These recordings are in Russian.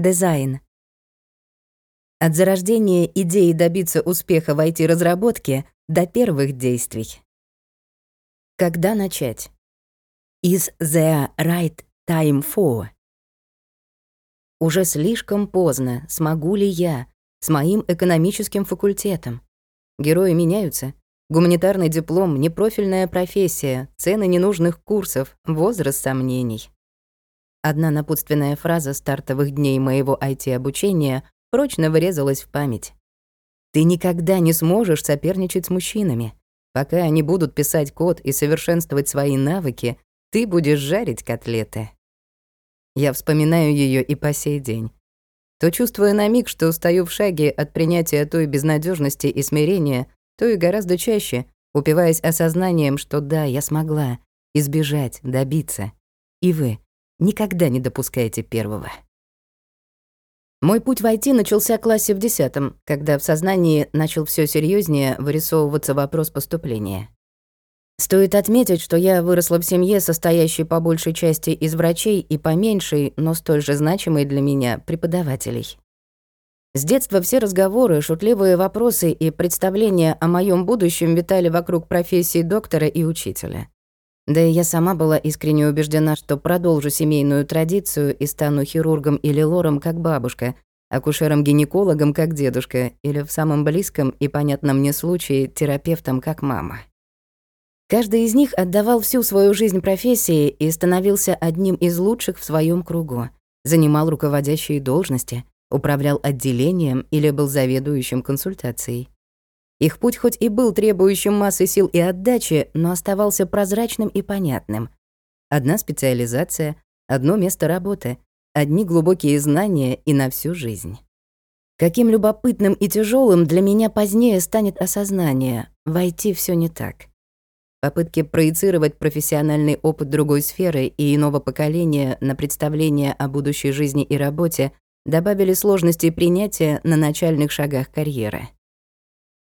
Дизайн. От зарождения идеи добиться успеха в IT-разработке до первых действий. Когда начать? Is there right time for? Уже слишком поздно, смогу ли я, с моим экономическим факультетом. Герои меняются. Гуманитарный диплом, непрофильная профессия, цены ненужных курсов, возраст сомнений. Одна напутственная фраза стартовых дней моего IT-обучения прочно вырезалась в память. Ты никогда не сможешь соперничать с мужчинами. Пока они будут писать код и совершенствовать свои навыки, ты будешь жарить котлеты. Я вспоминаю ее и по сей день. То чувствую на миг, что стою в шаге от принятия той безнадежности и смирения, то и гораздо чаще, упиваясь осознанием, что да, я смогла избежать, добиться. И вы никогда не допускаете первого. Мой путь в IT начался в классе в десятом, когда в сознании начал все серьезнее вырисовываться вопрос поступления. Стоит отметить, что я выросла в семье, состоящей по большей части из врачей и по меньшей, но столь же значимой для меня, преподавателей. С детства все разговоры, шутливые вопросы и представления о моем будущем витали вокруг профессии доктора и учителя. Да и я сама была искренне убеждена, что продолжу семейную традицию и стану хирургом или лором, как бабушка, акушером-гинекологом, как дедушка, или в самом близком и понятном мне случае терапевтом, как мама. Каждый из них отдавал всю свою жизнь профессии и становился одним из лучших в своем кругу, занимал руководящие должности, управлял отделением или был заведующим консультацией. Их путь хоть и был требующим массы сил и отдачи, но оставался прозрачным и понятным. Одна специализация, одно место работы, одни глубокие знания и на всю жизнь. Каким любопытным и тяжелым для меня позднее станет осознание, войти все не так. Попытки проецировать профессиональный опыт другой сферы и иного поколения на представление о будущей жизни и работе добавили сложности принятия на начальных шагах карьеры.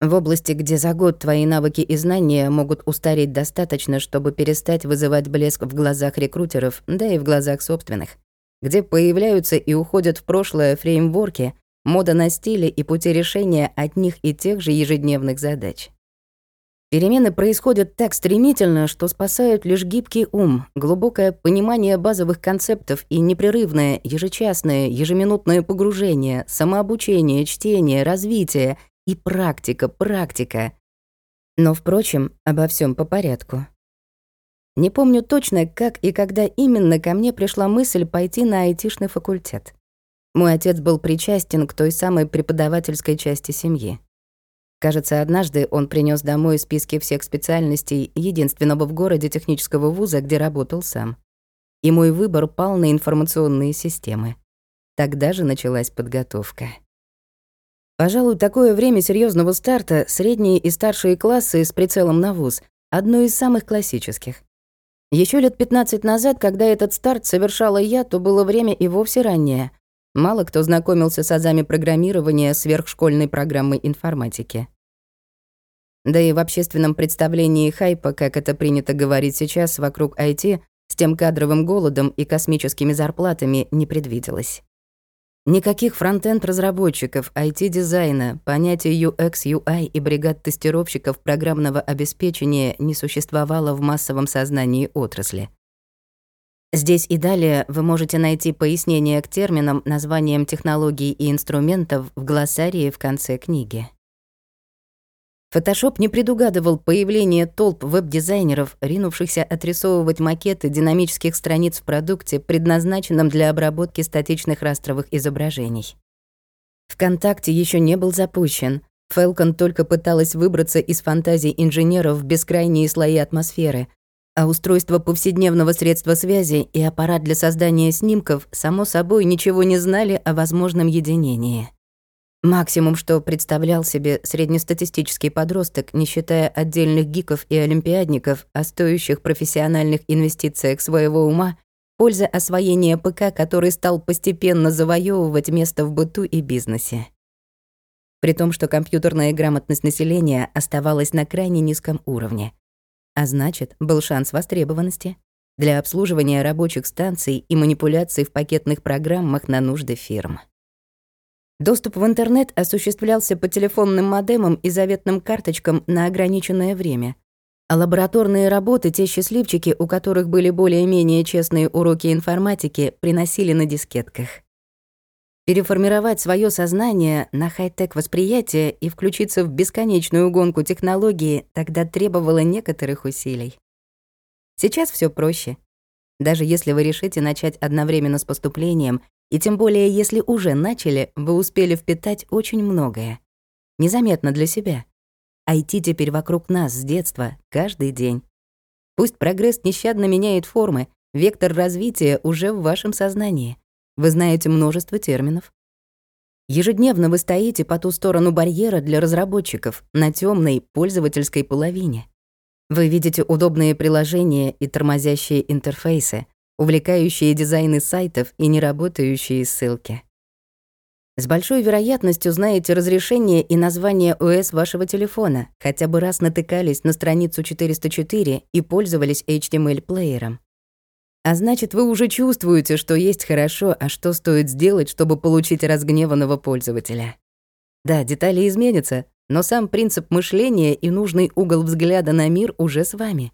В области, где за год твои навыки и знания могут устареть достаточно, чтобы перестать вызывать блеск в глазах рекрутеров, да и в глазах собственных. Где появляются и уходят в прошлое фреймворки, мода на стили и пути решения одних и тех же ежедневных задач. Перемены происходят так стремительно, что спасают лишь гибкий ум, глубокое понимание базовых концептов и непрерывное ежечасное, ежеминутное погружение, самообучение, чтение, развитие — и практика, практика. Но, впрочем, обо всем по порядку. Не помню точно, как и когда именно ко мне пришла мысль пойти на айтишный факультет. Мой отец был причастен к той самой преподавательской части семьи. Кажется, однажды он принес домой списки всех специальностей единственного в городе технического вуза, где работал сам. И мой выбор пал на информационные системы. Тогда же началась подготовка. Пожалуй, такое время серьезного старта, средние и старшие классы с прицелом на вуз, одно из самых классических. Еще лет 15 назад, когда этот старт совершала я, то было время и вовсе раннее. Мало кто знакомился с азами программирования сверхшкольной программы информатики. Да и в общественном представлении хайпа, как это принято говорить сейчас вокруг IT, с тем кадровым голодом и космическими зарплатами не предвиделось. Никаких фронтенд-разработчиков, IT-дизайна, понятия UX, UI и бригад тестировщиков программного обеспечения не существовало в массовом сознании отрасли. Здесь и далее вы можете найти пояснение к терминам, названиям технологий и инструментов в глоссарии в конце книги. Фотошоп не предугадывал появление толп веб-дизайнеров, ринувшихся отрисовывать макеты динамических страниц в продукте, предназначенном для обработки статичных растровых изображений. ВКонтакте еще не был запущен. Falcon только пыталась выбраться из фантазий инженеров в бескрайние слои атмосферы, а устройство повседневного средства связи и аппарат для создания снимков, само собой, ничего не знали о возможном единении. Максимум, что представлял себе среднестатистический подросток, не считая отдельных гиков и олимпиадников о стоящих профессиональных инвестициях своего ума, польза освоения ПК, который стал постепенно завоевывать место в быту и бизнесе. При том, что компьютерная грамотность населения оставалась на крайне низком уровне. А значит, был шанс востребованности. для обслуживания рабочих станций и манипуляций в пакетных программах на нужды фирм. Доступ в интернет осуществлялся по телефонным модемам и заветным карточкам на ограниченное время. А лабораторные работы те счастливчики, у которых были более-менее честные уроки информатики, приносили на дискетках. Переформировать свое сознание на хай-тек восприятие и включиться в бесконечную гонку технологии тогда требовало некоторых усилий. Сейчас все проще. Даже если вы решите начать одновременно с поступлением, и тем более, если уже начали, вы успели впитать очень многое. Незаметно для себя. IT теперь вокруг нас с детства, каждый день. Пусть прогресс нещадно меняет формы, вектор развития уже в вашем сознании. Вы знаете множество терминов. Ежедневно вы стоите по ту сторону барьера для разработчиков на темной пользовательской половине. Вы видите удобные приложения и тормозящие интерфейсы, увлекающие дизайны сайтов и неработающие ссылки. С большой вероятностью знаете разрешение и название ОС вашего телефона, хотя бы раз натыкались на страницу 404 и пользовались HTML-плеером. А значит, вы уже чувствуете, что есть хорошо, а что стоит сделать, чтобы получить разгневанного пользователя. Да, детали изменятся, но сам принцип мышления и нужный угол взгляда на мир уже с вами.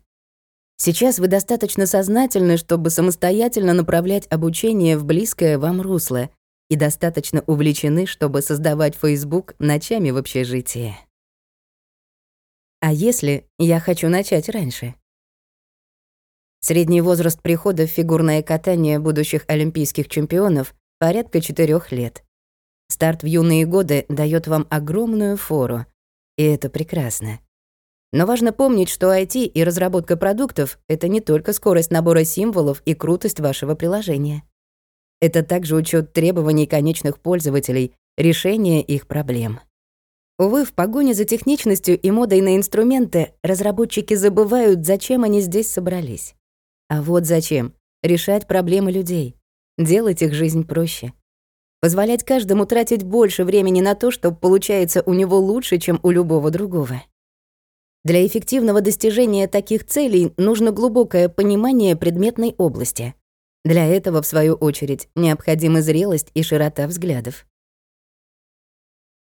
Сейчас вы достаточно сознательны, чтобы самостоятельно направлять обучение в близкое вам русло и достаточно увлечены, чтобы создавать Facebook ночами в общежитии. А если я хочу начать раньше? Средний возраст прихода в фигурное катание будущих олимпийских чемпионов порядка четырех лет. Старт в юные годы дает вам огромную фору, и это прекрасно. Но важно помнить, что IT и разработка продуктов — это не только скорость набора символов и крутость вашего приложения. Это также учет требований конечных пользователей, решение их проблем. Увы, в погоне за техничностью и модой на инструменты разработчики забывают, зачем они здесь собрались. А вот зачем — решать проблемы людей, делать их жизнь проще. Позволять каждому тратить больше времени на то, что получается у него лучше, чем у любого другого. Для эффективного достижения таких целей нужно глубокое понимание предметной области. Для этого, в свою очередь, необходима зрелость и широта взглядов.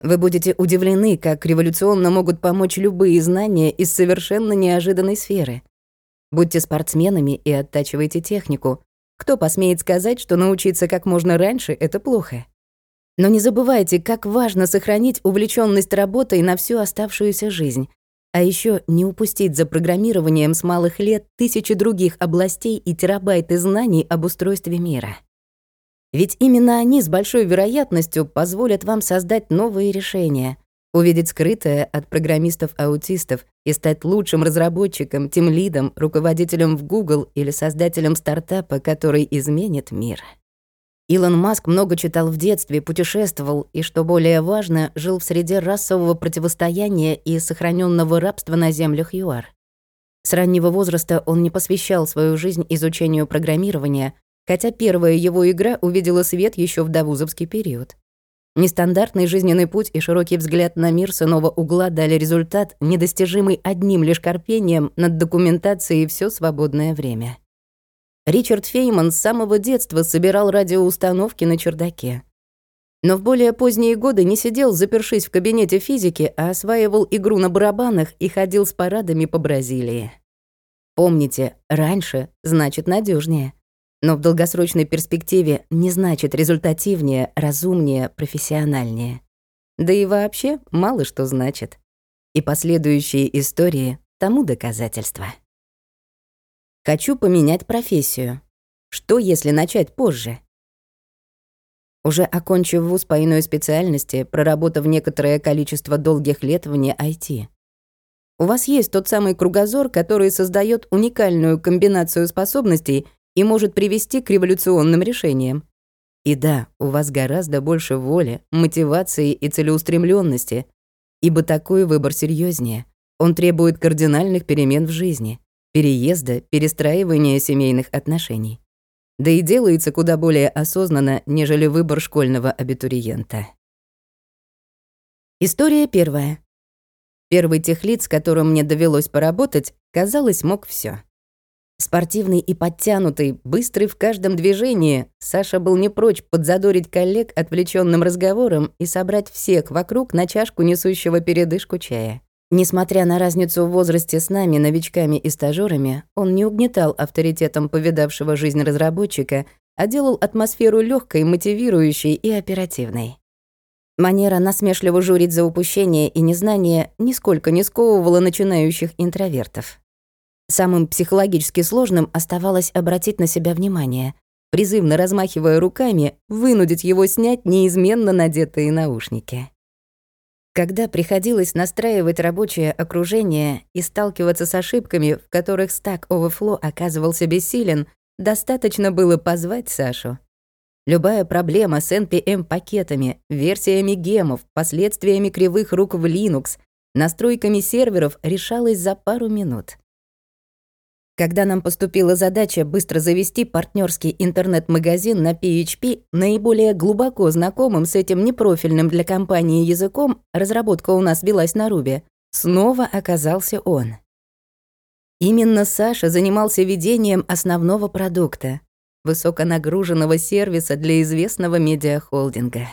Вы будете удивлены, как революционно могут помочь любые знания из совершенно неожиданной сферы. Будьте спортсменами и оттачивайте технику. Кто посмеет сказать, что научиться как можно раньше — это плохо? Но не забывайте, как важно сохранить увлеченность работой на всю оставшуюся жизнь, а еще не упустить за программированием с малых лет тысячи других областей и терабайты знаний об устройстве мира. Ведь именно они с большой вероятностью позволят вам создать новые решения, увидеть скрытое от программистов-аутистов и стать лучшим разработчиком, тимлидом, руководителем в Google или создателем стартапа, который изменит мир. Илон Маск много читал в детстве, путешествовал и, что более важно, жил в среде расового противостояния и сохраненного рабства на землях ЮАР. С раннего возраста он не посвящал свою жизнь изучению программирования, хотя первая его игра увидела свет еще в довузовский период. Нестандартный жизненный путь и широкий взгляд на мир с иного угла дали результат, недостижимый одним лишь корпением над документацией все свободное время. Ричард Фейман с самого детства собирал радиоустановки на чердаке. Но в более поздние годы не сидел, запершись в кабинете физики, а осваивал игру на барабанах и ходил с парадами по Бразилии. Помните, раньше значит надежнее, но в долгосрочной перспективе не значит результативнее, разумнее, профессиональнее. Да и вообще мало что значит. И последующие истории тому доказательства. Хочу поменять профессию. Что, если начать позже? Уже окончив вуз по иной специальности, проработав некоторое количество долгих лет вне IT. У вас есть тот самый кругозор, который создает уникальную комбинацию способностей и может привести к революционным решениям. И да, у вас гораздо больше воли, мотивации и целеустремленности, ибо такой выбор серьезнее. Он требует кардинальных перемен в жизни переезда, перестраивания семейных отношений. Да и делается куда более осознанно, нежели выбор школьного абитуриента. История первая. Первый техлит, с которым мне довелось поработать, казалось, мог все. Спортивный и подтянутый, быстрый в каждом движении, Саша был не прочь подзадорить коллег отвлеченным разговором и собрать всех вокруг на чашку несущего передышку чая. Несмотря на разницу в возрасте с нами, новичками и стажёрами, он не угнетал авторитетом повидавшего жизнь разработчика, а делал атмосферу легкой, мотивирующей и оперативной. Манера насмешливо журить за упущение и незнание нисколько не сковывала начинающих интровертов. Самым психологически сложным оставалось обратить на себя внимание, призывно размахивая руками, вынудить его снять неизменно надетые наушники. Когда приходилось настраивать рабочее окружение и сталкиваться с ошибками, в которых Stack Overflow оказывался бессилен, достаточно было позвать Сашу. Любая проблема с NPM-пакетами, версиями гемов, последствиями кривых рук в Linux, настройками серверов решалась за пару минут. Когда нам поступила задача быстро завести партнерский интернет-магазин на PHP, наиболее глубоко знакомым с этим непрофильным для компании языком, разработка у нас велась на Ruby, снова оказался он. Именно Саша занимался ведением основного продукта — высоконагруженного сервиса для известного медиахолдинга.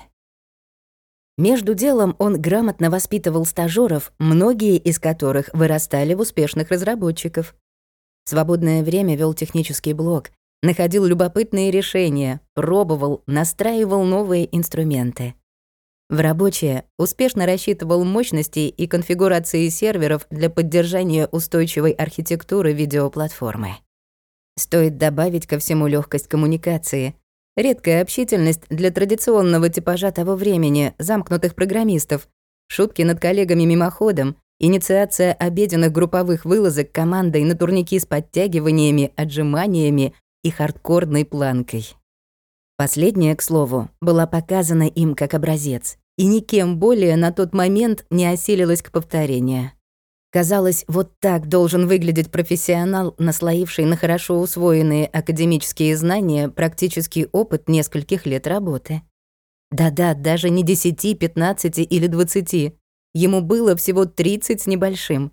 Между делом он грамотно воспитывал стажеров, многие из которых вырастали в успешных разработчиков, свободное время вел технический блог, находил любопытные решения, пробовал, настраивал новые инструменты. В рабочее успешно рассчитывал мощности и конфигурации серверов для поддержания устойчивой архитектуры видеоплатформы. Стоит добавить ко всему легкость коммуникации, редкая общительность для традиционного типажа того времени, замкнутых программистов, шутки над коллегами мимоходом, Инициация обеденных групповых вылазок командой на турники с подтягиваниями, отжиманиями и хардкорной планкой. Последняя, к слову, была показана им как образец, и никем более на тот момент не осилилась к повторению. Казалось, вот так должен выглядеть профессионал, наслоивший на хорошо усвоенные академические знания практический опыт нескольких лет работы. Да-да, даже не 10, 15 или 20, Ему было всего 30 с небольшим.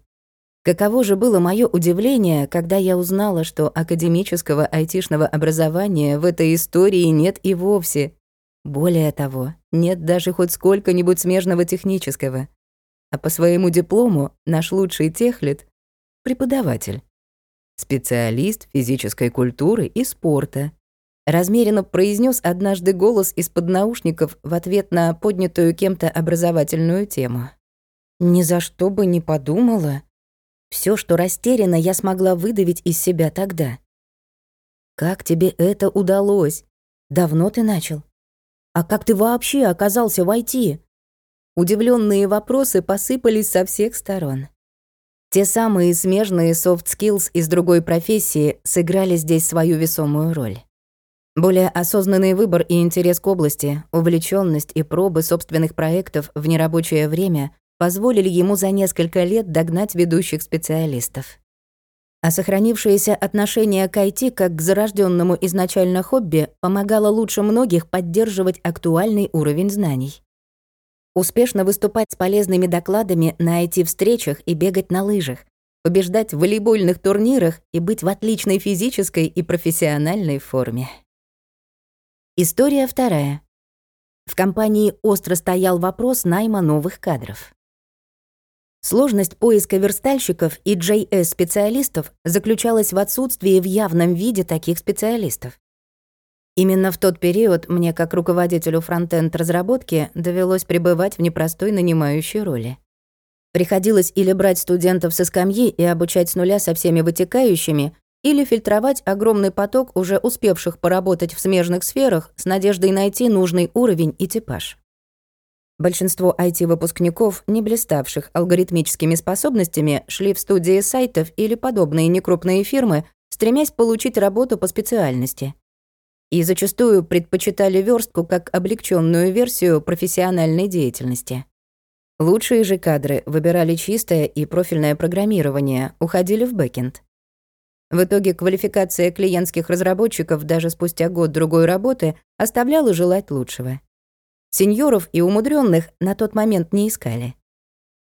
Каково же было мое удивление, когда я узнала, что академического айтишного образования в этой истории нет и вовсе. Более того, нет даже хоть сколько-нибудь смежного технического. А по своему диплому наш лучший техлит — преподаватель. Специалист физической культуры и спорта. Размеренно произнес однажды голос из-под наушников в ответ на поднятую кем-то образовательную тему. Ни за что бы не подумала. Все, что растеряно, я смогла выдавить из себя тогда. Как тебе это удалось? Давно ты начал? А как ты вообще оказался в IT? Удивленные вопросы посыпались со всех сторон. Те самые смежные soft skills из другой профессии сыграли здесь свою весомую роль. Более осознанный выбор и интерес к области, увлеченность и пробы собственных проектов в нерабочее время позволили ему за несколько лет догнать ведущих специалистов. А сохранившееся отношение к IT как к зарожденному изначально хобби помогало лучше многих поддерживать актуальный уровень знаний. Успешно выступать с полезными докладами на IT-встречах и бегать на лыжах, побеждать в волейбольных турнирах и быть в отличной физической и профессиональной форме. История вторая. В компании остро стоял вопрос найма новых кадров. Сложность поиска верстальщиков и JS-специалистов заключалась в отсутствии в явном виде таких специалистов. Именно в тот период мне, как руководителю фронтенд разработки, довелось пребывать в непростой нанимающей роли. Приходилось или брать студентов со скамьи и обучать с нуля со всеми вытекающими, или фильтровать огромный поток уже успевших поработать в смежных сферах с надеждой найти нужный уровень и типаж. Большинство IT-выпускников, не блиставших алгоритмическими способностями, шли в студии сайтов или подобные некрупные фирмы, стремясь получить работу по специальности. И зачастую предпочитали верстку как облегченную версию профессиональной деятельности. Лучшие же кадры выбирали чистое и профильное программирование, уходили в бэкенд. В итоге квалификация клиентских разработчиков даже спустя год-другой работы оставляла желать лучшего. Сеньоров и умудренных на тот момент не искали.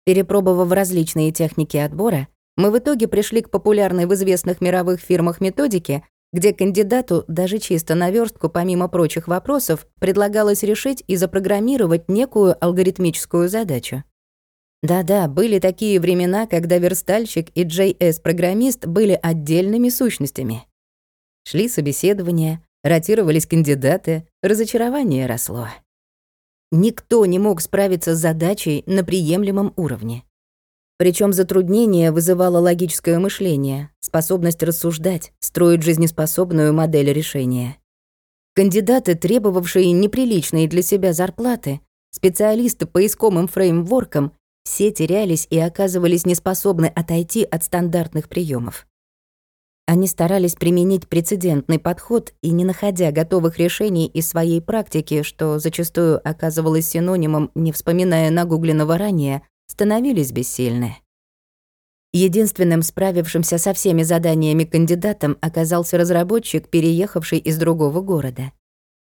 Перепробовав различные техники отбора, мы в итоге пришли к популярной в известных мировых фирмах методике, где кандидату даже чисто на верстку, помимо прочих вопросов, предлагалось решить и запрограммировать некую алгоритмическую задачу. Да-да, были такие времена, когда верстальщик и JS-программист были отдельными сущностями. Шли собеседования, ротировались кандидаты, разочарование росло. Никто не мог справиться с задачей на приемлемом уровне. Причем затруднение вызывало логическое мышление, способность рассуждать, строить жизнеспособную модель решения. Кандидаты, требовавшие неприличные для себя зарплаты, специалисты по искомым фреймворкам, все терялись и оказывались неспособны отойти от стандартных приемов. Они старались применить прецедентный подход и, не находя готовых решений из своей практики, что зачастую оказывалось синонимом, не вспоминая нагугленного ранее, становились бессильны. Единственным справившимся со всеми заданиями кандидатом оказался разработчик, переехавший из другого города.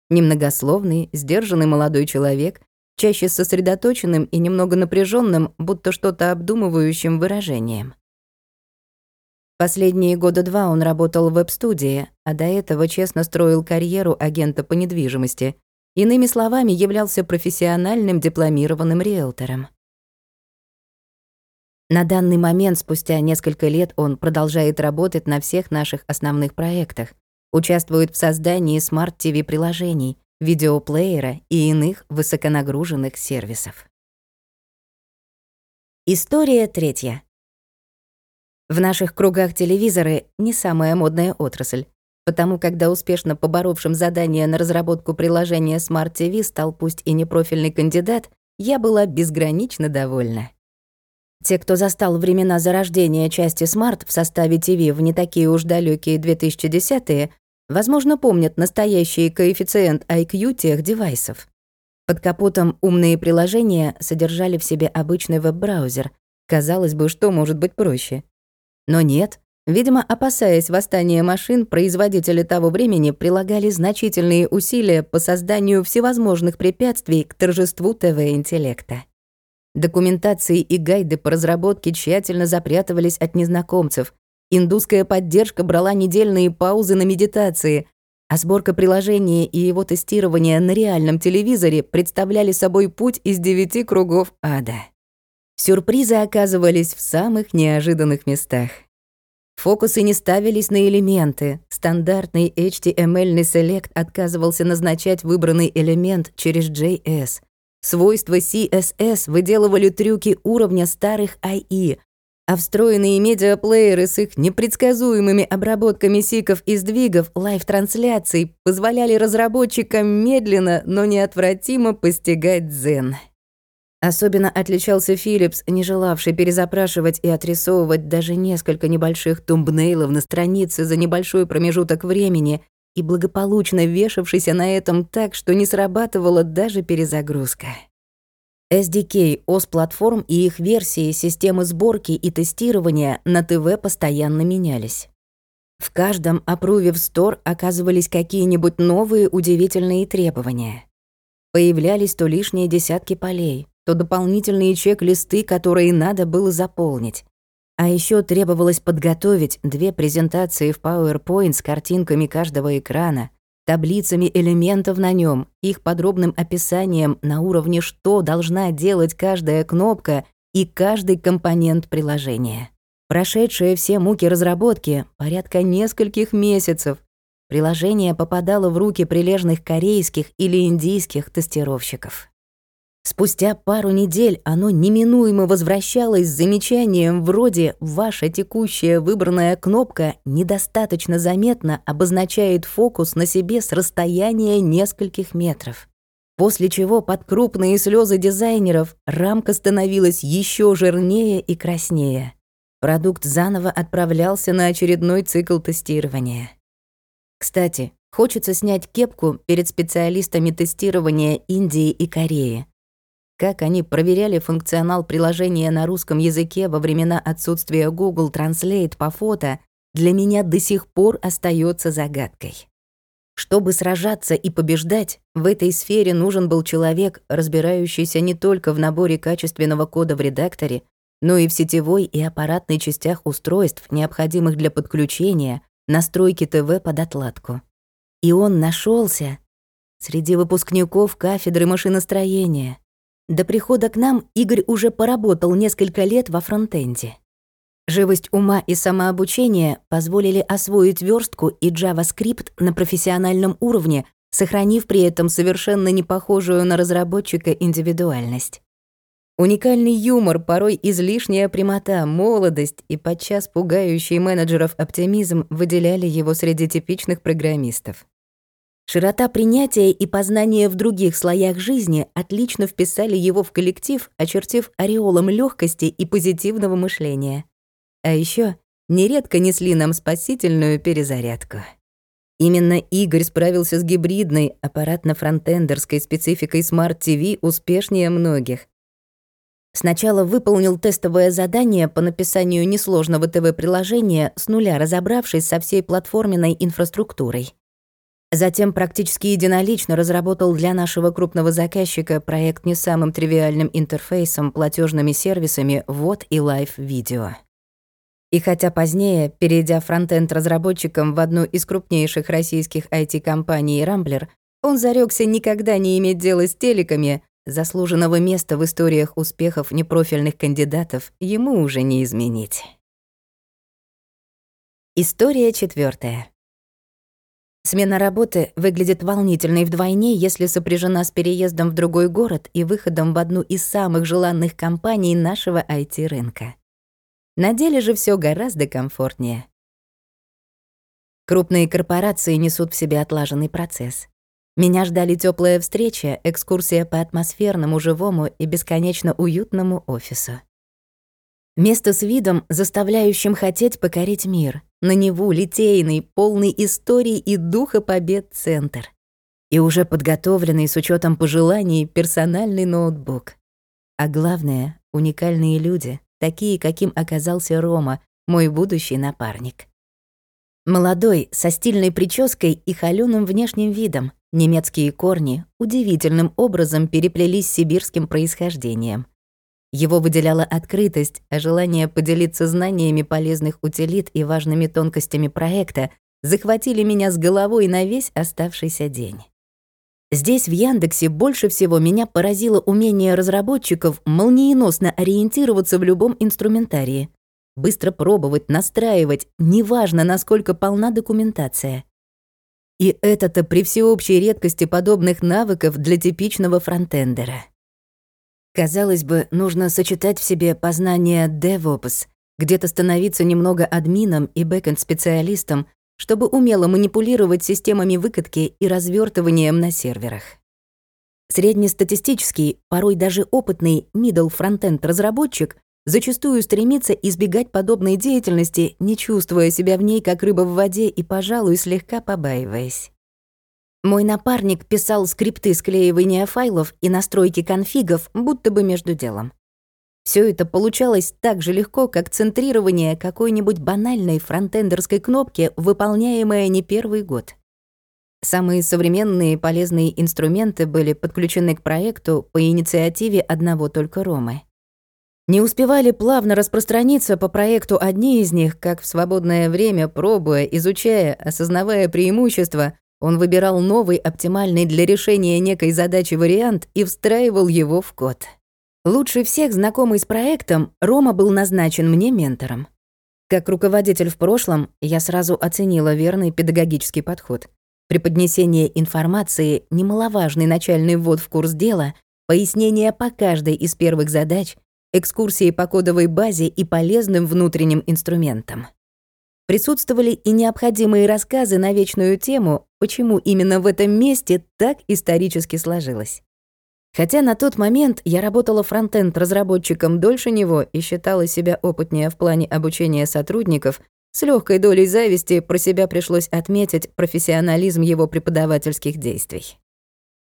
Немногословный, сдержанный молодой человек, чаще сосредоточенным и немного напряженным, будто что-то обдумывающим выражением. Последние года два он работал в веб-студии, а до этого честно строил карьеру агента по недвижимости. Иными словами, являлся профессиональным дипломированным риэлтором. На данный момент, спустя несколько лет, он продолжает работать на всех наших основных проектах, участвует в создании смарт-ТВ-приложений, видеоплеера и иных высоконагруженных сервисов. История третья. В наших кругах телевизоры — не самая модная отрасль, потому когда успешно поборовшим задание на разработку приложения Smart TV стал пусть и непрофильный кандидат, я была безгранично довольна. Те, кто застал времена зарождения части Smart в составе ТВ в не такие уж далекие 2010-е, возможно, помнят настоящий коэффициент IQ тех девайсов. Под капотом умные приложения содержали в себе обычный веб-браузер. Казалось бы, что может быть проще. Но нет. Видимо, опасаясь восстания машин, производители того времени прилагали значительные усилия по созданию всевозможных препятствий к торжеству ТВ-интеллекта. Документации и гайды по разработке тщательно запрятывались от незнакомцев. Индусская поддержка брала недельные паузы на медитации, а сборка приложения и его тестирование на реальном телевизоре представляли собой путь из девяти кругов ада. Сюрпризы оказывались в самых неожиданных местах. Фокусы не ставились на элементы. Стандартный HTML-ный Select отказывался назначать выбранный элемент через JS — Свойства CSS выделывали трюки уровня старых IE, а встроенные медиаплееры с их непредсказуемыми обработками сиков и сдвигов лайв-трансляций позволяли разработчикам медленно, но неотвратимо постигать дзен. Особенно отличался Philips, не желавший перезапрашивать и отрисовывать даже несколько небольших тумбнейлов на странице за небольшой промежуток времени, и благополучно вешавшийся на этом так, что не срабатывала даже перезагрузка. SDK, OS-платформ и их версии системы сборки и тестирования на ТВ постоянно менялись. В каждом Approve Store оказывались какие-нибудь новые удивительные требования. Появлялись то лишние десятки полей, то дополнительные чек-листы, которые надо было заполнить. А еще требовалось подготовить две презентации в PowerPoint с картинками каждого экрана, таблицами элементов на нем, их подробным описанием на уровне, что должна делать каждая кнопка и каждый компонент приложения. Прошедшие все муки разработки, порядка нескольких месяцев, приложение попадало в руки прилежных корейских или индийских тестировщиков. Спустя пару недель оно неминуемо возвращалось с замечанием вроде «Ваша текущая выбранная кнопка недостаточно заметно обозначает фокус на себе с расстояния нескольких метров». После чего под крупные слезы дизайнеров рамка становилась еще жирнее и краснее. Продукт заново отправлялся на очередной цикл тестирования. Кстати, хочется снять кепку перед специалистами тестирования Индии и Кореи как они проверяли функционал приложения на русском языке во времена отсутствия Google Translate по фото, для меня до сих пор остается загадкой. Чтобы сражаться и побеждать, в этой сфере нужен был человек, разбирающийся не только в наборе качественного кода в редакторе, но и в сетевой и аппаратной частях устройств, необходимых для подключения, настройки ТВ под отладку. И он нашелся среди выпускников кафедры машиностроения. До прихода к нам Игорь уже поработал несколько лет во фронтенде. Живость ума и самообучение позволили освоить верстку и JavaScript на профессиональном уровне, сохранив при этом совершенно не похожую на разработчика индивидуальность. Уникальный юмор, порой излишняя прямота, молодость и подчас пугающий менеджеров оптимизм выделяли его среди типичных программистов. Широта принятия и познания в других слоях жизни отлично вписали его в коллектив, очертив ореолом легкости и позитивного мышления. А еще нередко несли нам спасительную перезарядку. Именно Игорь справился с гибридной, аппаратно-фронтендерской спецификой Smart TV успешнее многих. Сначала выполнил тестовое задание по написанию несложного ТВ-приложения, с нуля разобравшись со всей платформенной инфраструктурой. Затем практически единолично разработал для нашего крупного заказчика проект не самым тривиальным интерфейсом, платежными сервисами вот и лайв-видео. И хотя позднее, перейдя фронтенд-разработчиком в одну из крупнейших российских IT-компаний Рамблер, он зарекся никогда не иметь дела с телеками, заслуженного места в историях успехов непрофильных кандидатов ему уже не изменить. История четвертая. Смена работы выглядит волнительной вдвойне, если сопряжена с переездом в другой город и выходом в одну из самых желанных компаний нашего IT-рынка. На деле же все гораздо комфортнее. Крупные корпорации несут в себе отлаженный процесс. Меня ждали теплая встреча, экскурсия по атмосферному, живому и бесконечно уютному офису. Место с видом, заставляющим хотеть покорить мир. На Неву литейный, полный истории и духа побед центр. И уже подготовленный с учетом пожеланий персональный ноутбук. А главное — уникальные люди, такие, каким оказался Рома, мой будущий напарник. Молодой, со стильной прической и холёным внешним видом, немецкие корни удивительным образом переплелись с сибирским происхождением. Его выделяла открытость, а желание поделиться знаниями полезных утилит и важными тонкостями проекта захватили меня с головой на весь оставшийся день. Здесь, в Яндексе, больше всего меня поразило умение разработчиков молниеносно ориентироваться в любом инструментарии. Быстро пробовать, настраивать, неважно, насколько полна документация. И это-то при всеобщей редкости подобных навыков для типичного фронтендера. Казалось бы, нужно сочетать в себе познание DevOps, где-то становиться немного админом и бэкэнд-специалистом, чтобы умело манипулировать системами выкатки и развертыванием на серверах. Среднестатистический, порой даже опытный middle фронтенд разработчик зачастую стремится избегать подобной деятельности, не чувствуя себя в ней как рыба в воде и, пожалуй, слегка побаиваясь. Мой напарник писал скрипты склеивания файлов и настройки конфигов, будто бы между делом. Все это получалось так же легко, как центрирование какой-нибудь банальной фронтендерской кнопки, выполняемое не первый год. Самые современные полезные инструменты были подключены к проекту по инициативе одного только Ромы. Не успевали плавно распространиться по проекту одни из них, как в свободное время, пробуя, изучая, осознавая преимущества, он выбирал новый, оптимальный для решения некой задачи вариант и встраивал его в код. Лучше всех знакомый с проектом, Рома был назначен мне ментором. Как руководитель в прошлом, я сразу оценила верный педагогический подход. Преподнесение информации, немаловажный начальный ввод в курс дела, пояснение по каждой из первых задач, экскурсии по кодовой базе и полезным внутренним инструментам. Присутствовали и необходимые рассказы на вечную тему, почему именно в этом месте так исторически сложилось. Хотя на тот момент я работала фронтенд-разработчиком дольше него и считала себя опытнее в плане обучения сотрудников, с легкой долей зависти про себя пришлось отметить профессионализм его преподавательских действий.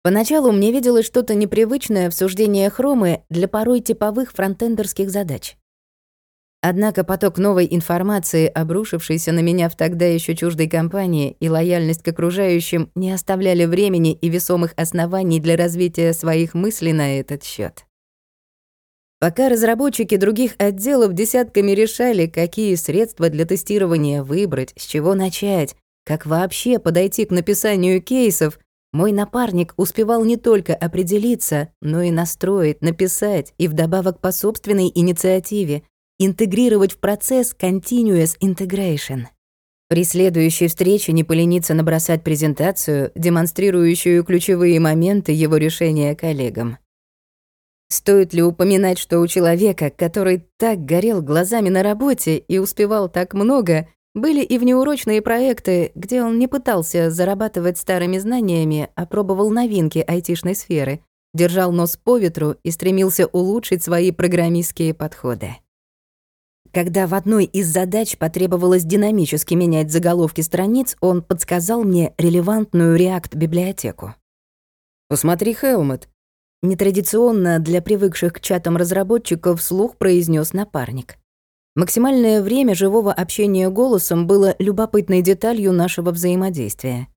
Поначалу мне виделось что-то непривычное в суждениях Ромы для порой типовых фронтендерских задач. Однако поток новой информации, обрушившийся на меня в тогда еще чуждой компании, и лояльность к окружающим не оставляли времени и весомых оснований для развития своих мыслей на этот счет. Пока разработчики других отделов десятками решали, какие средства для тестирования выбрать, с чего начать, как вообще подойти к написанию кейсов, мой напарник успевал не только определиться, но и настроить, написать и вдобавок по собственной инициативе интегрировать в процесс Continuous Integration. При следующей встрече не полениться набросать презентацию, демонстрирующую ключевые моменты его решения коллегам. Стоит ли упоминать, что у человека, который так горел глазами на работе и успевал так много, были и внеурочные проекты, где он не пытался зарабатывать старыми знаниями, а пробовал новинки айтишной сферы, держал нос по ветру и стремился улучшить свои программистские подходы. Когда в одной из задач потребовалось динамически менять заголовки страниц, он подсказал мне релевантную React-библиотеку. «Посмотри, Хелмет», — нетрадиционно для привыкших к чатам разработчиков вслух произнес напарник. Максимальное время живого общения голосом было любопытной деталью нашего взаимодействия.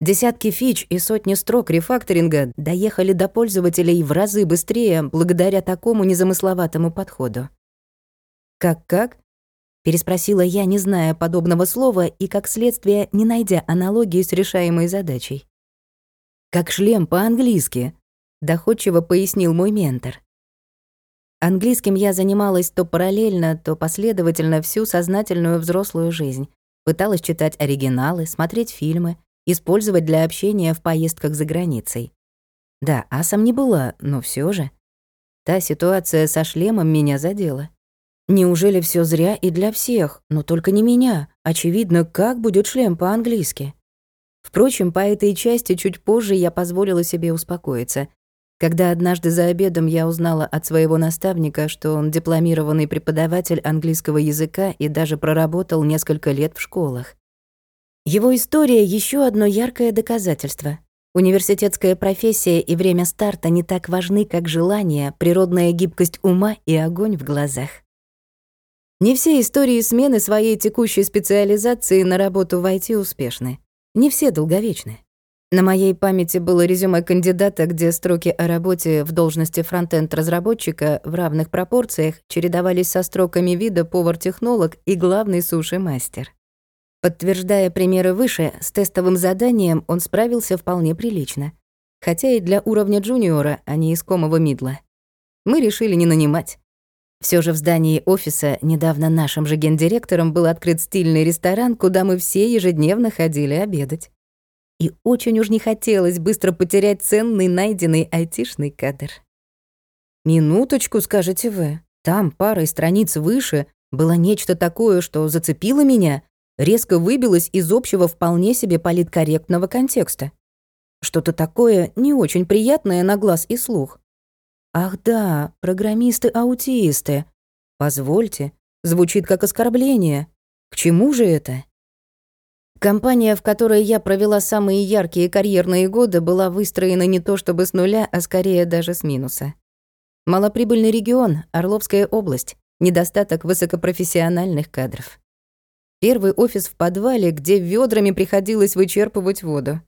Десятки фич и сотни строк рефакторинга доехали до пользователей в разы быстрее благодаря такому незамысловатому подходу. «Как-как?» — переспросила я, не зная подобного слова и, как следствие, не найдя аналогии с решаемой задачей. «Как шлем по-английски», — доходчиво пояснил мой ментор. Английским я занималась то параллельно, то последовательно всю сознательную взрослую жизнь. Пыталась читать оригиналы, смотреть фильмы, использовать для общения в поездках за границей. Да, асом не была, но все же. Та ситуация со шлемом меня задела. Неужели все зря и для всех, но только не меня? Очевидно, как будет шлем по-английски. Впрочем, по этой части чуть позже я позволила себе успокоиться. Когда однажды за обедом я узнала от своего наставника, что он дипломированный преподаватель английского языка и даже проработал несколько лет в школах. Его история еще одно яркое доказательство. Университетская профессия и время старта не так важны, как желание, природная гибкость ума и огонь в глазах. Не все истории смены своей текущей специализации на работу в IT успешны. Не все долговечны. На моей памяти было резюме кандидата, где строки о работе в должности фронтенд-разработчика в равных пропорциях чередовались со строками вида повар-технолог и главный суши-мастер. Подтверждая примеры выше, с тестовым заданием он справился вполне прилично. Хотя и для уровня джуниора, а не искомого мидла. Мы решили не нанимать. Все же в здании офиса недавно нашим же гендиректором был открыт стильный ресторан, куда мы все ежедневно ходили обедать. И очень уж не хотелось быстро потерять ценный найденный айтишный кадр. «Минуточку, скажете вы. Там, парой страниц выше, было нечто такое, что зацепило меня, резко выбилось из общего вполне себе политкорректного контекста. Что-то такое не очень приятное на глаз и слух. Ах да, программисты-аутисты. Позвольте, звучит как оскорбление. К чему же это? Компания, в которой я провела самые яркие карьерные годы, была выстроена не то чтобы с нуля, а скорее даже с минуса. Малоприбыльный регион, Орловская область, недостаток высокопрофессиональных кадров. Первый офис в подвале, где ведрами приходилось вычерпывать воду.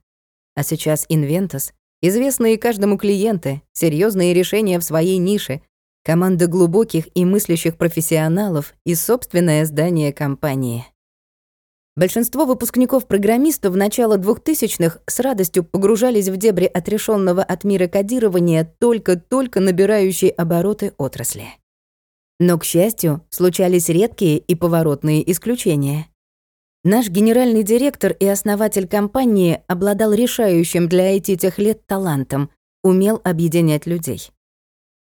А сейчас Инвентус Известные каждому клиенты, серьезные решения в своей нише, команда глубоких и мыслящих профессионалов и собственное здание компании. Большинство выпускников-программистов в начало 2000-х с радостью погружались в дебри отрешенного от мира кодирования только-только набирающей обороты отрасли. Но, к счастью, случались редкие и поворотные исключения. Наш генеральный директор и основатель компании обладал решающим для IT тех лет талантом, умел объединять людей.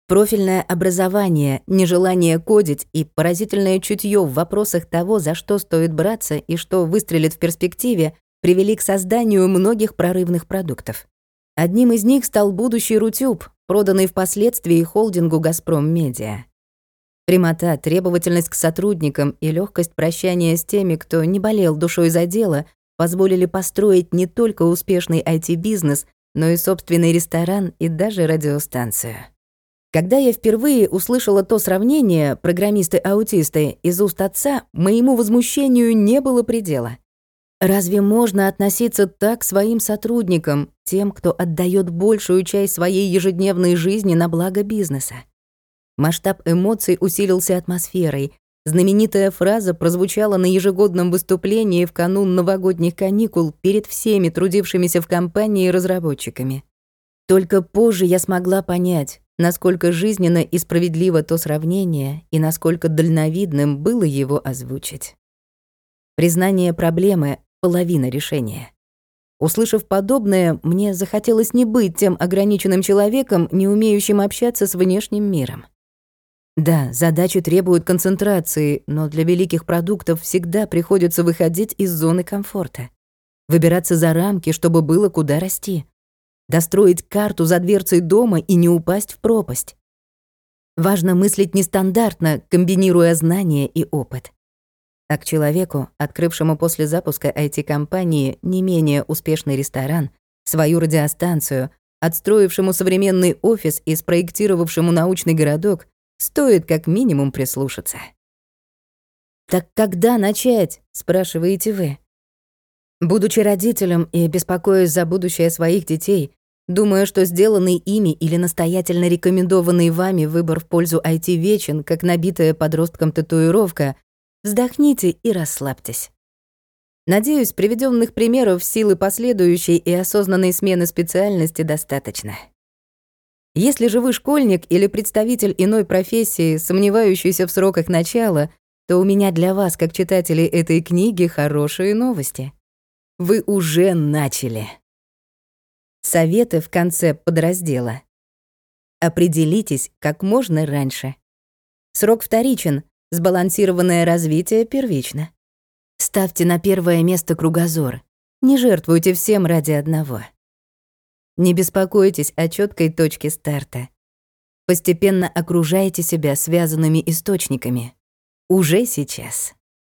Профильное образование, нежелание кодить и поразительное чутье в вопросах того, за что стоит браться и что выстрелит в перспективе, привели к созданию многих прорывных продуктов. Одним из них стал будущий Рутюб, проданный впоследствии холдингу «Газпром Медиа». Прямота, требовательность к сотрудникам и легкость прощания с теми, кто не болел душой за дело, позволили построить не только успешный IT-бизнес, но и собственный ресторан и даже радиостанцию. Когда я впервые услышала то сравнение «программисты-аутисты» из уст отца, моему возмущению не было предела. Разве можно относиться так к своим сотрудникам, тем, кто отдает большую часть своей ежедневной жизни на благо бизнеса? Масштаб эмоций усилился атмосферой. Знаменитая фраза прозвучала на ежегодном выступлении в канун новогодних каникул перед всеми трудившимися в компании разработчиками. Только позже я смогла понять, насколько жизненно и справедливо то сравнение и насколько дальновидным было его озвучить. Признание проблемы — половина решения. Услышав подобное, мне захотелось не быть тем ограниченным человеком, не умеющим общаться с внешним миром. Да, задачи требуют концентрации, но для великих продуктов всегда приходится выходить из зоны комфорта. Выбираться за рамки, чтобы было куда расти. Достроить карту за дверцей дома и не упасть в пропасть. Важно мыслить нестандартно, комбинируя знания и опыт. А к человеку, открывшему после запуска IT-компании не менее успешный ресторан, свою радиостанцию, отстроившему современный офис и спроектировавшему научный городок, стоит как минимум прислушаться. «Так когда начать?» — спрашиваете вы. Будучи родителем и беспокоясь за будущее своих детей, думая, что сделанный ими или настоятельно рекомендованный вами выбор в пользу IT вечен, как набитая подростком татуировка, Вздохните и расслабьтесь. Надеюсь, приведенных примеров силы последующей и осознанной смены специальности достаточно. Если же вы школьник или представитель иной профессии, сомневающийся в сроках начала, то у меня для вас, как читателей этой книги, хорошие новости. Вы уже начали. Советы в конце подраздела. Определитесь как можно раньше. Срок вторичен, Сбалансированное развитие первично. Ставьте на первое место кругозор. Не жертвуйте всем ради одного. Не беспокойтесь о четкой точке старта. Постепенно окружайте себя связанными источниками. Уже сейчас.